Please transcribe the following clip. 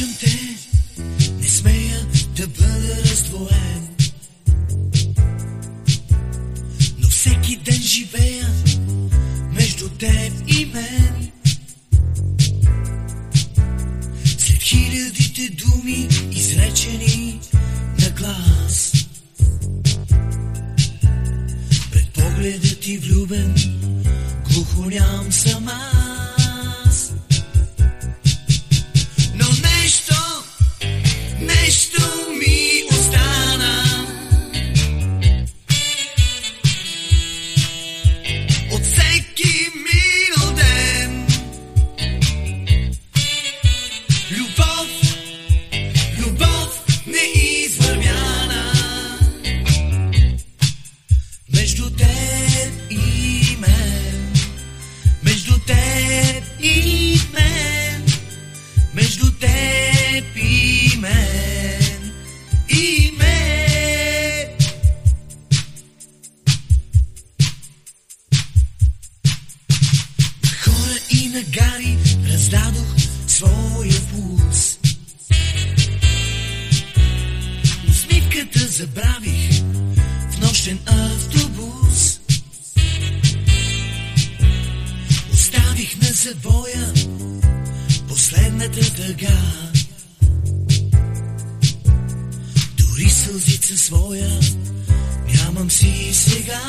обичам те, не смея да бъда раздвоен. Но всеки ден живея между теб и мен. След хилядите думи, изречени на глас. Пред погледа ти влюбен, глухолям съм аз. На гари раздадох своя пулс. Усмивката забравих в нощен автобус. Оставих на забоя последната тъга. Дори сълзица своя нямам си сега.